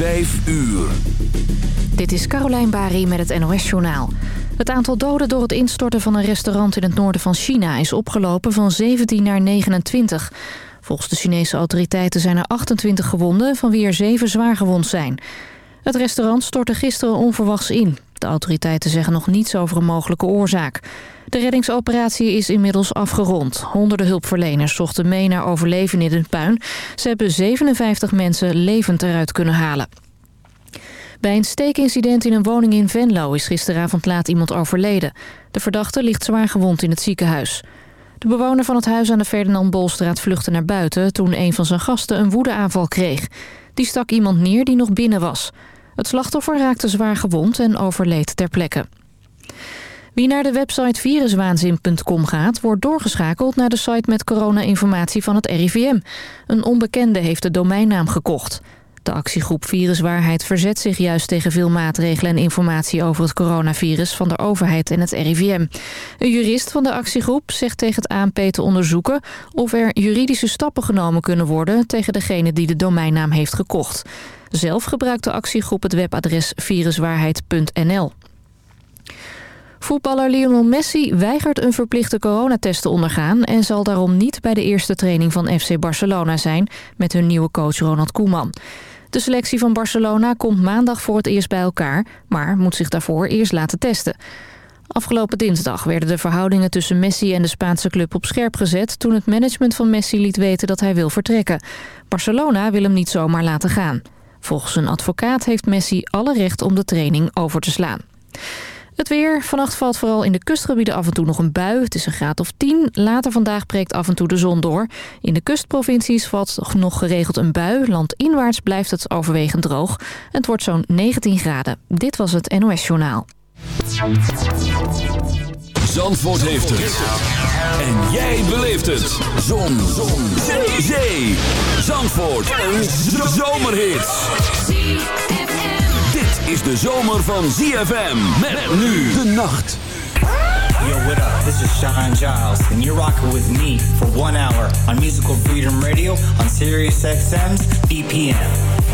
Vijf uur. Dit is Carolijn Bari met het NOS Journaal. Het aantal doden door het instorten van een restaurant in het noorden van China... is opgelopen van 17 naar 29. Volgens de Chinese autoriteiten zijn er 28 gewonden... van wie er 7 zwaar gewond zijn. Het restaurant stortte gisteren onverwachts in. De autoriteiten zeggen nog niets over een mogelijke oorzaak. De reddingsoperatie is inmiddels afgerond. Honderden hulpverleners zochten mee naar overlevenden in het puin. Ze hebben 57 mensen levend eruit kunnen halen. Bij een steekincident in een woning in Venlo is gisteravond laat iemand overleden. De verdachte ligt zwaar gewond in het ziekenhuis. De bewoner van het huis aan de Ferdinand Bolstraat vluchtte naar buiten... toen een van zijn gasten een woedeaanval kreeg. Die stak iemand neer die nog binnen was. Het slachtoffer raakte zwaar gewond en overleed ter plekke. Wie naar de website viruswaanzin.com gaat... wordt doorgeschakeld naar de site met corona-informatie van het RIVM. Een onbekende heeft de domeinnaam gekocht. De actiegroep Viruswaarheid verzet zich juist tegen veel maatregelen... en informatie over het coronavirus van de overheid en het RIVM. Een jurist van de actiegroep zegt tegen het ANP te onderzoeken... of er juridische stappen genomen kunnen worden... tegen degene die de domeinnaam heeft gekocht. Zelf gebruikt de actiegroep het webadres viruswaarheid.nl. Voetballer Lionel Messi weigert een verplichte coronatest te ondergaan... en zal daarom niet bij de eerste training van FC Barcelona zijn... met hun nieuwe coach Ronald Koeman. De selectie van Barcelona komt maandag voor het eerst bij elkaar... maar moet zich daarvoor eerst laten testen. Afgelopen dinsdag werden de verhoudingen tussen Messi en de Spaanse club op scherp gezet... toen het management van Messi liet weten dat hij wil vertrekken. Barcelona wil hem niet zomaar laten gaan. Volgens een advocaat heeft Messi alle recht om de training over te slaan. Het weer. Vannacht valt vooral in de kustgebieden af en toe nog een bui. Het is een graad of 10. Later vandaag breekt af en toe de zon door. In de kustprovincies valt nog geregeld een bui. Landinwaarts blijft het overwegend droog. Het wordt zo'n 19 graden. Dit was het NOS Journaal. Zandvoort heeft het. En jij beleeft het. Zon. zon. Zee. Zee. Zandvoort. Een zomerhit is de zomer van ZFM. Met nu de nacht. Yo, what up? This is Sean Giles, and you're rocking with me for one hour on Musical Freedom Radio on Sirius XM's BPM.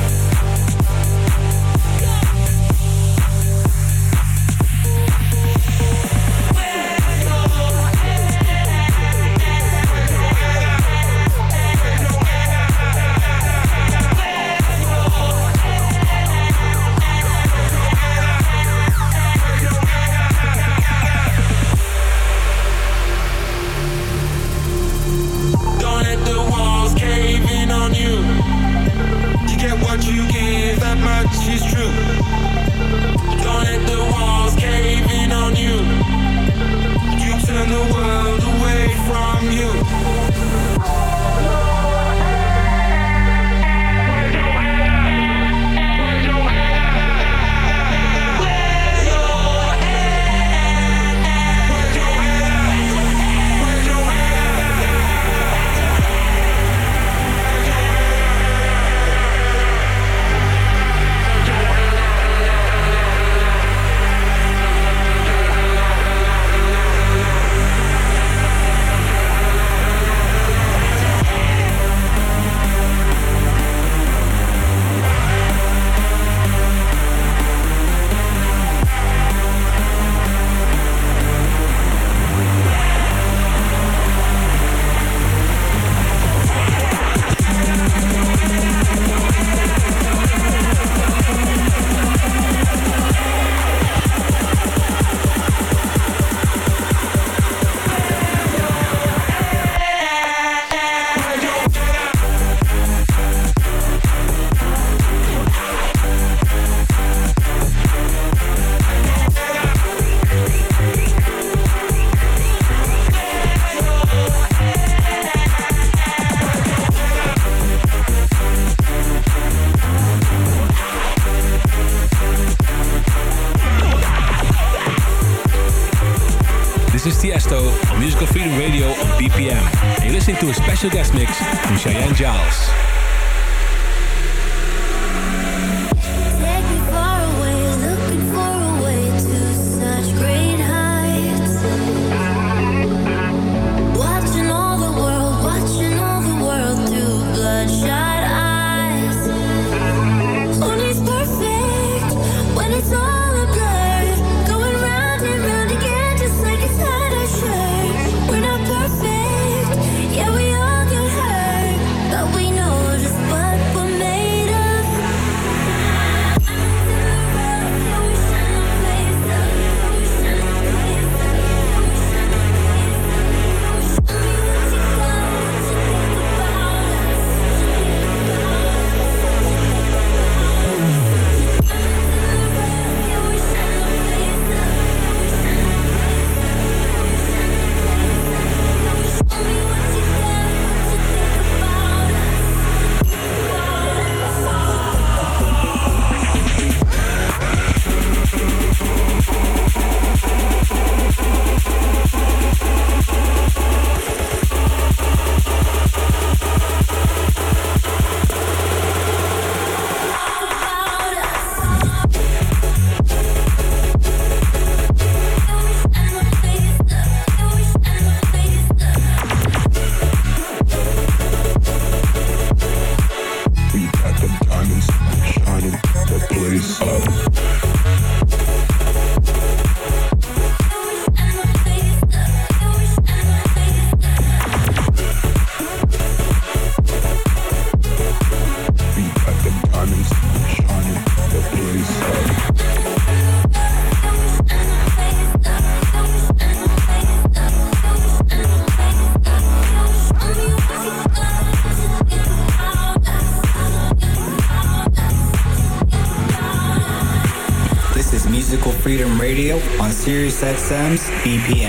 On Sirius XM's BPM.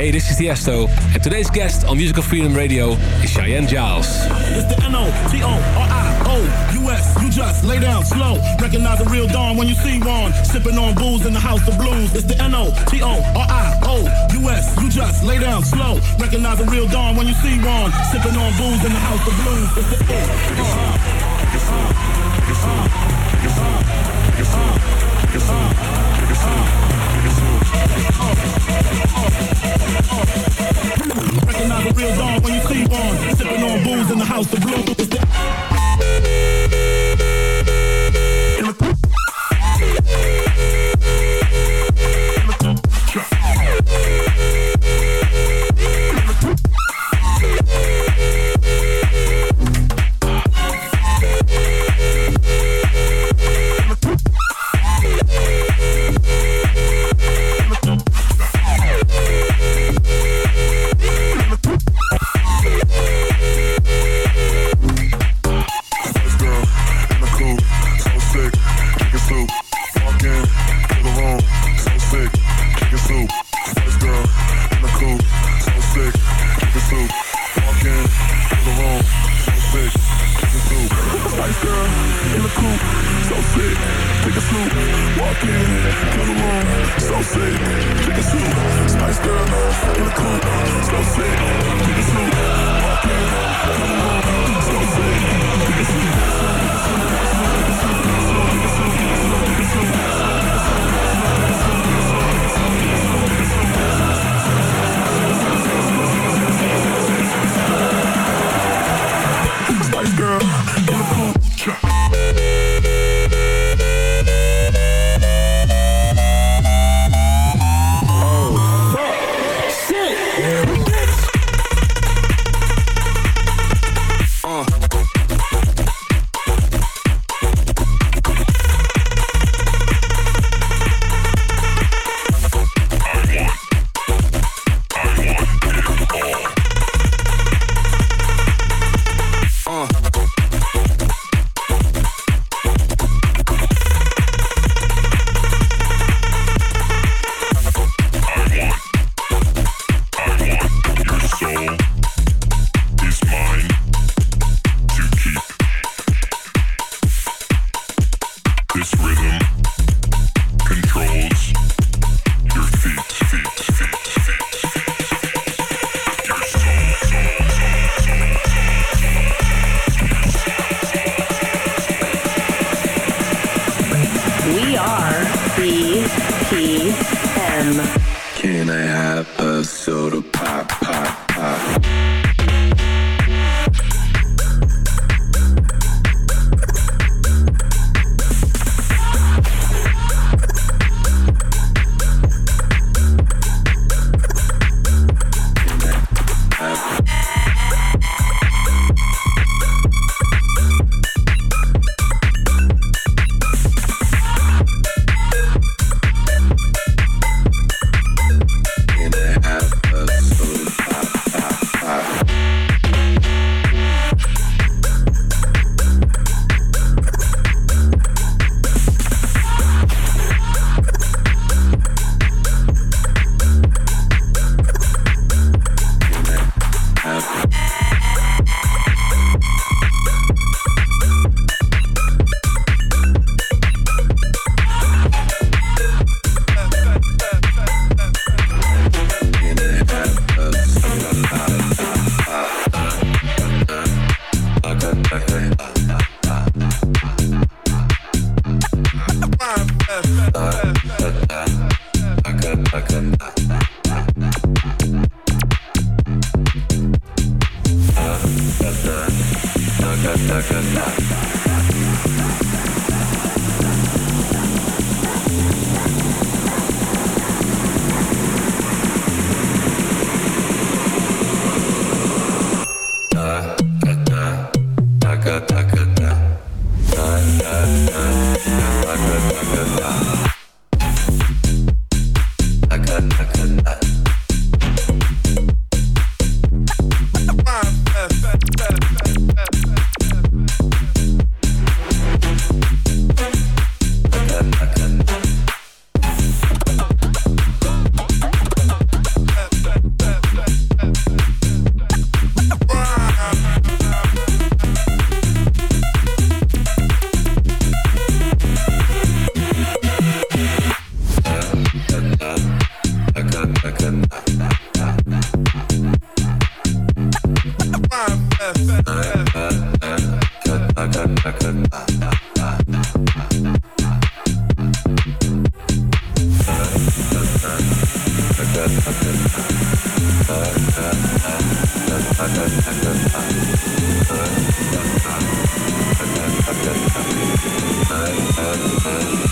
Hey, this is Tiesto, and today's guest on Musical Freedom Radio is Cheyenne Giles. It's the N-O-T-O-R-I-O-U-S. You just lay down slow. Recognize the real dawn when you see one. Sipping on booze in the house of blues. It's the N-O-T-O-R-I-O-U-S. You just lay down slow. Recognize the real dawn when you see one. Sipping on booze in the house of blues. It's the real dawn when you see one, Sipping on booze in the house of blue. Check. I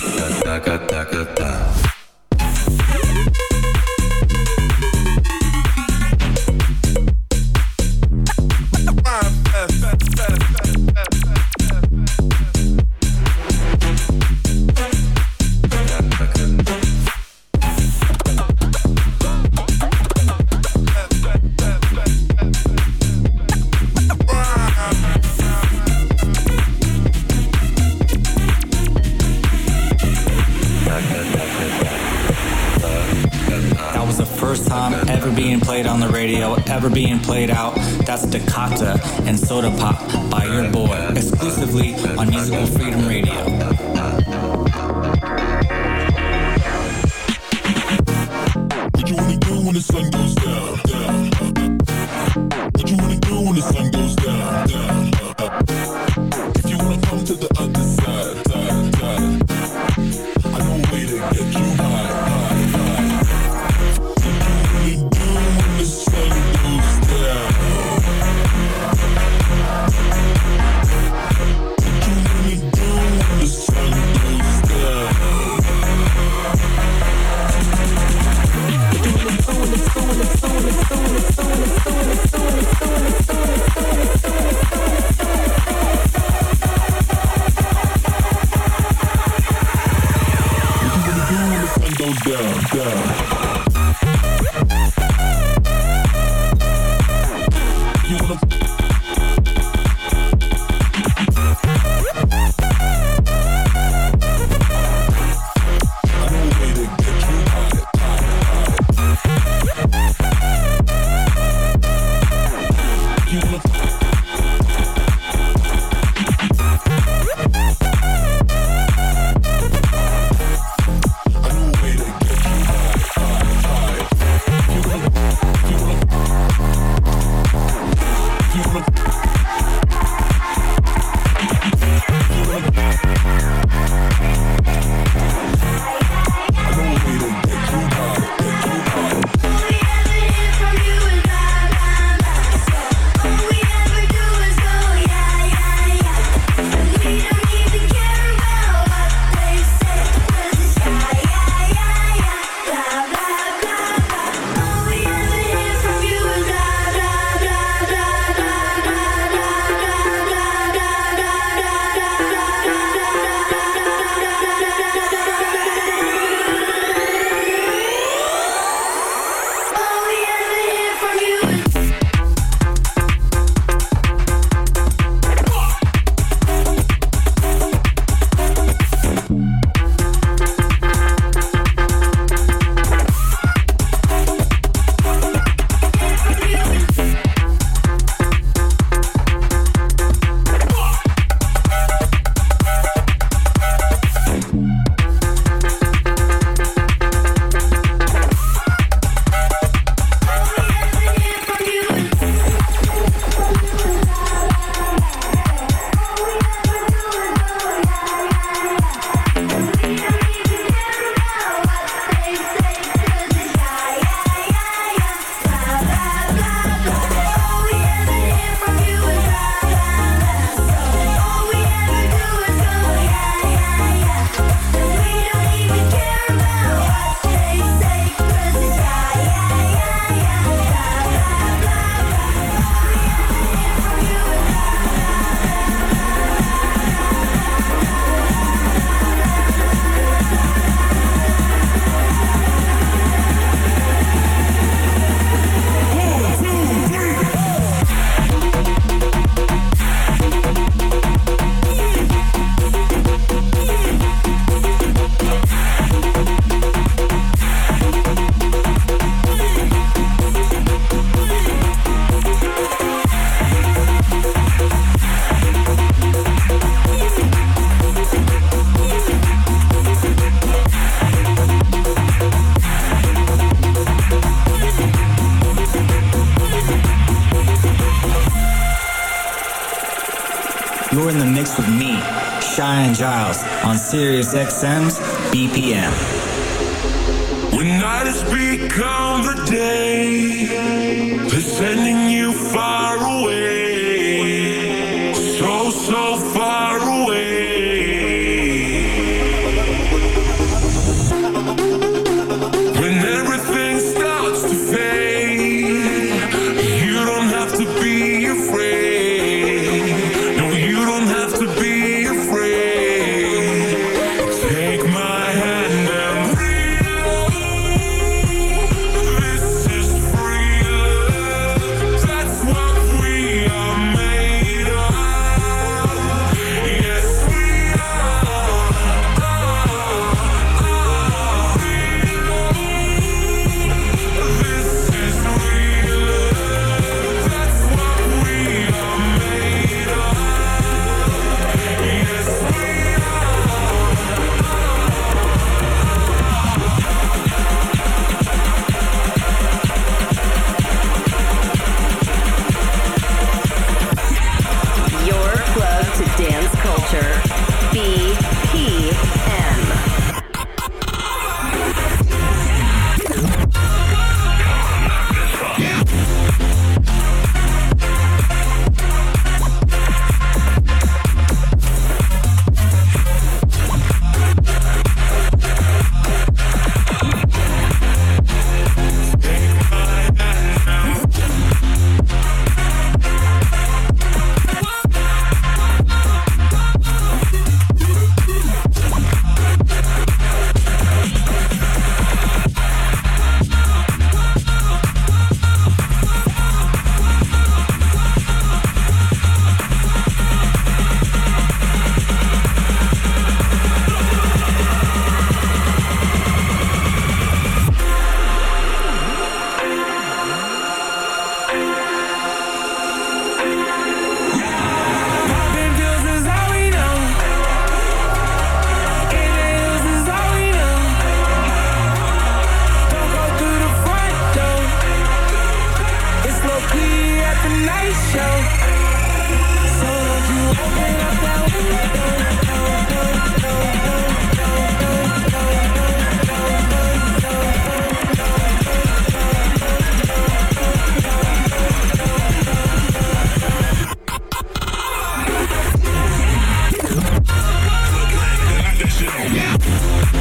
Sirius XM's BPM. When night has become Yeah.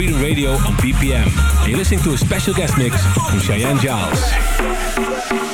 Freedom Radio on BPM. And you're listening to a special guest mix from Cheyenne Giles.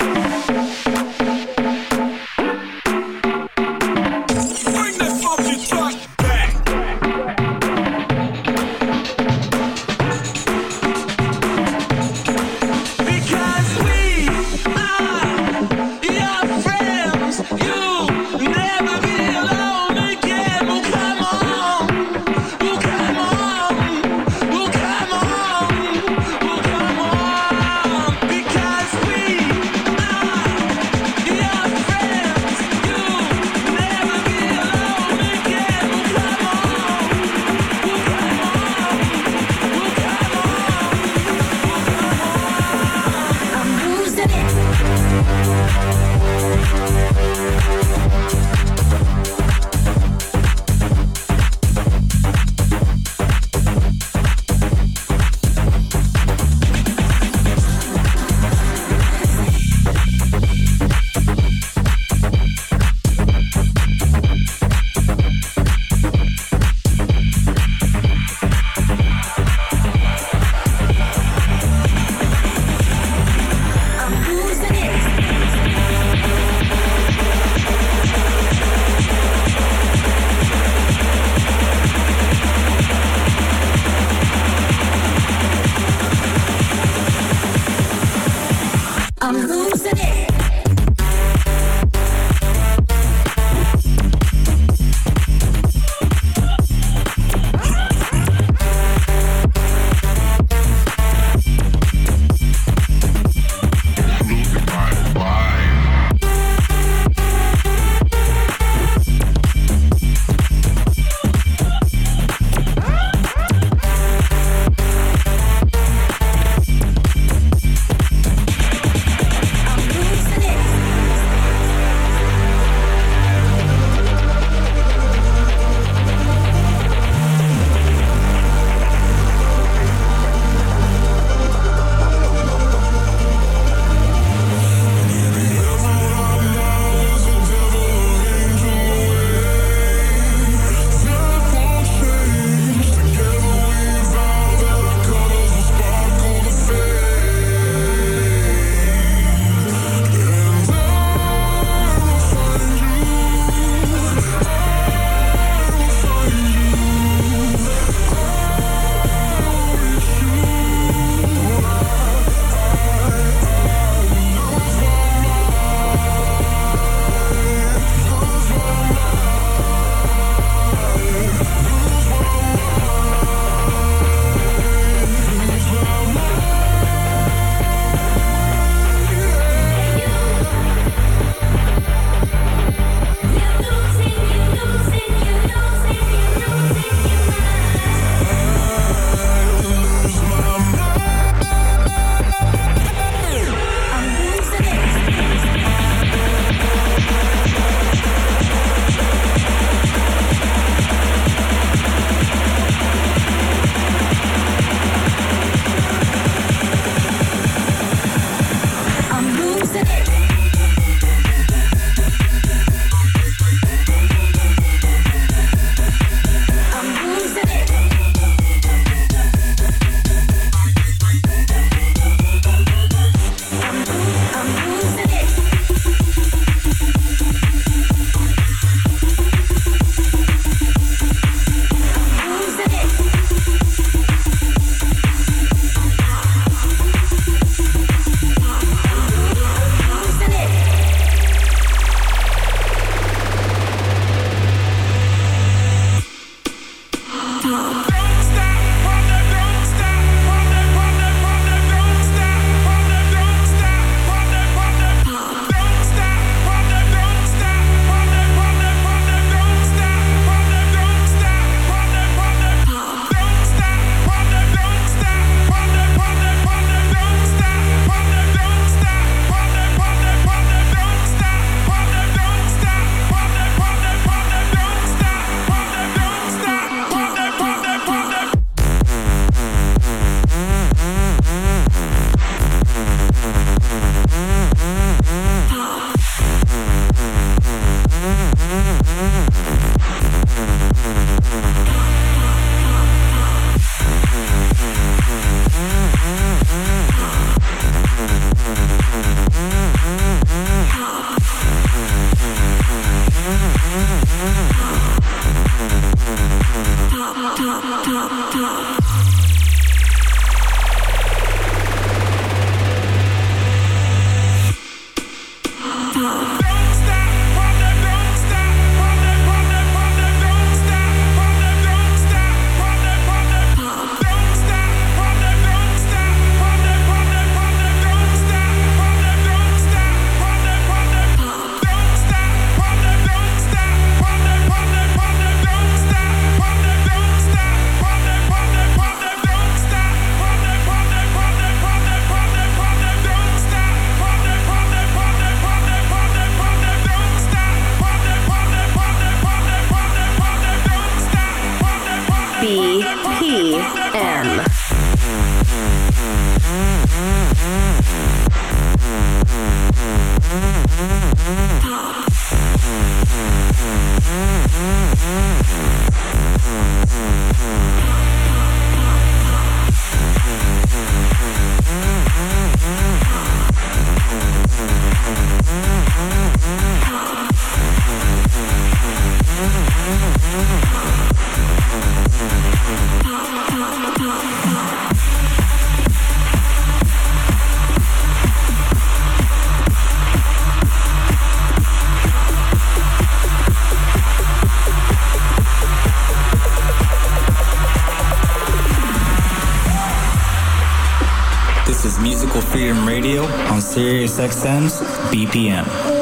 SiriusXM's BPM.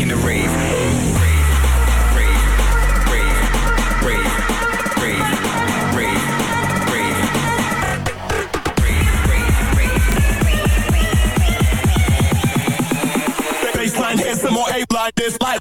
in the rave. Baseline, hit some more A-line, this light.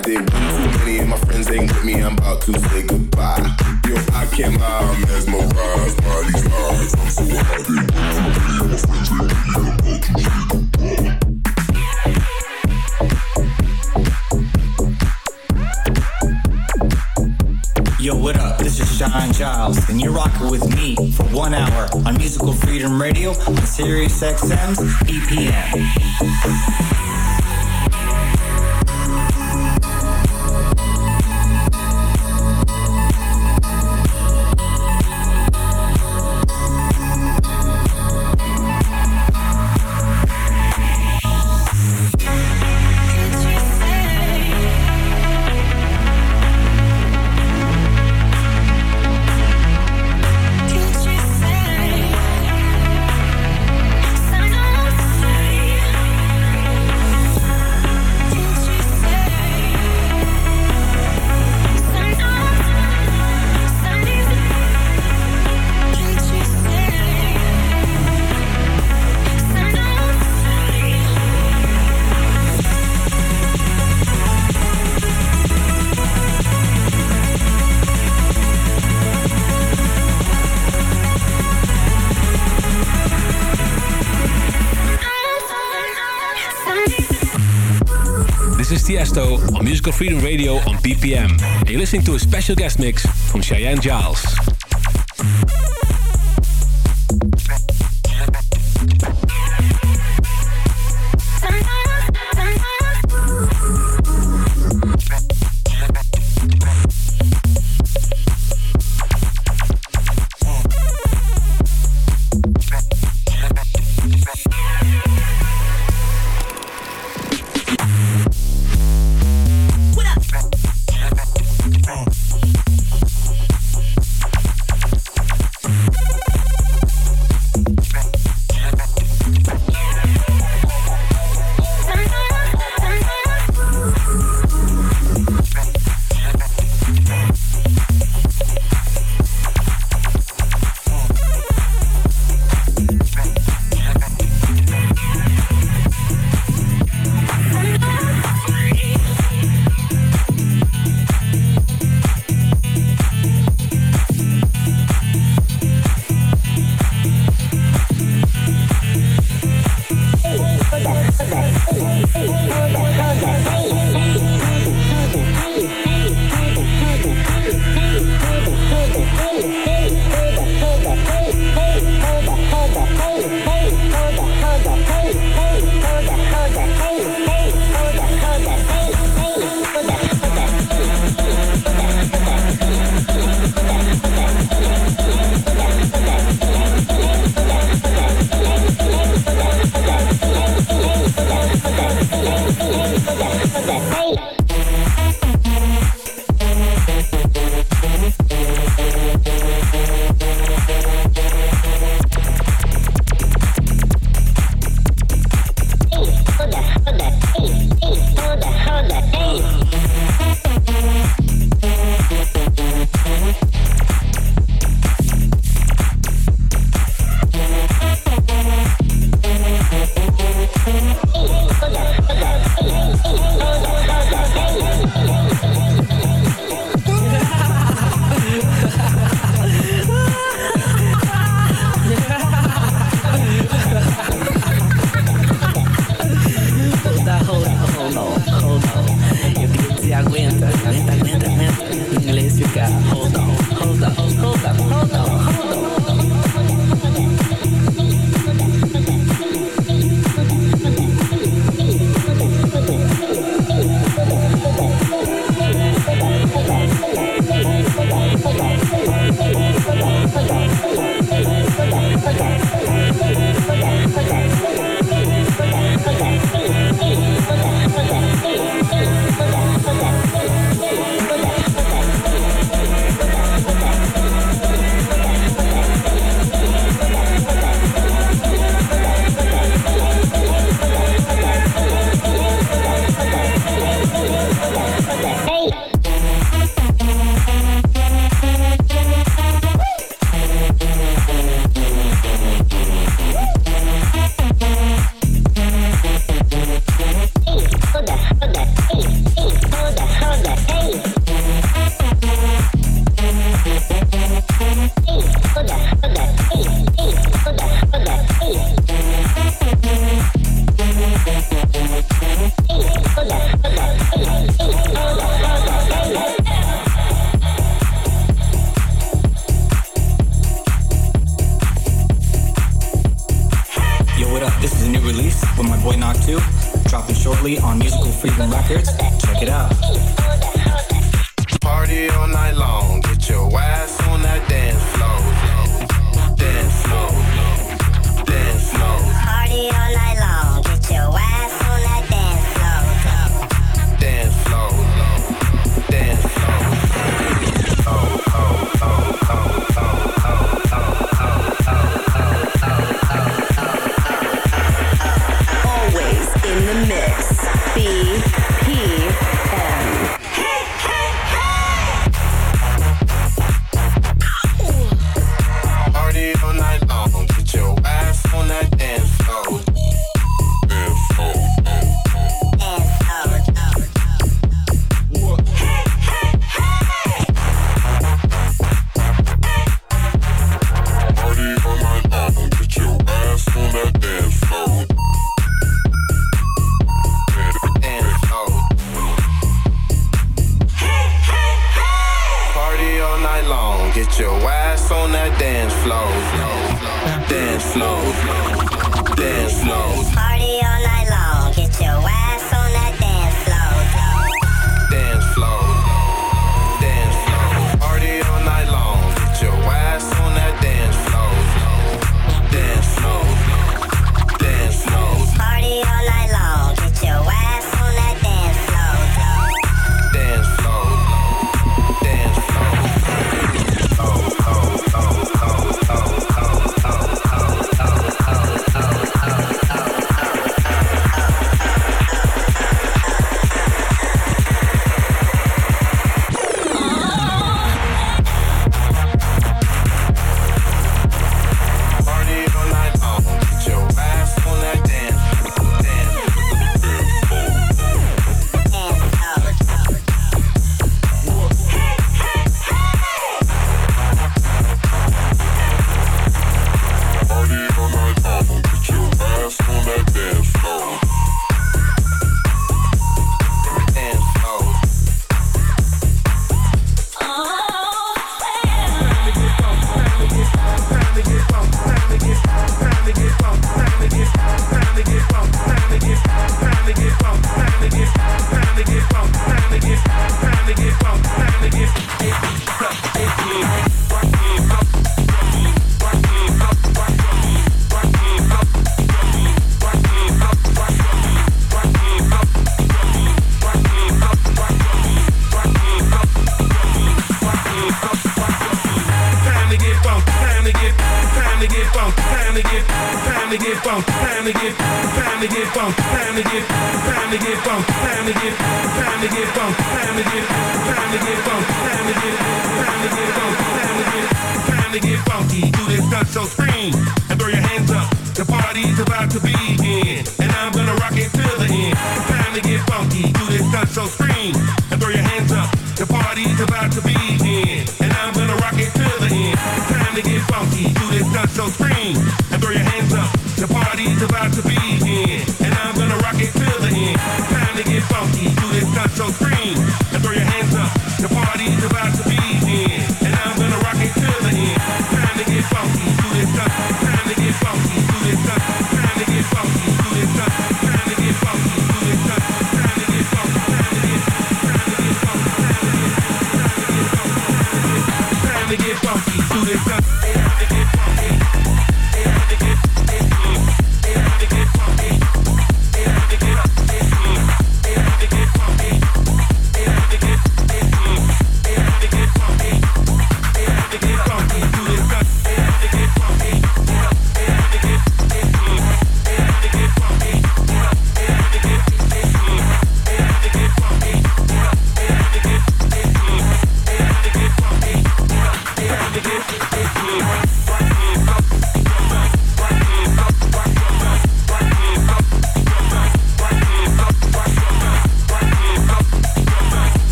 I did one too many and my friends ain't with me. I'm about to say goodbye. Yo, I can't lie, I'm mesmerized by these lies. I'm so high, they too many and my friends ain't with me. I'm about to say goodbye. Yo, what up? This is Sean Giles, and you're rocking with me for one hour on Musical Freedom Radio on Sirius XM's EPM. Musical Freedom Radio on BPM. And you're listening to a special guest mix from Cheyenne Giles.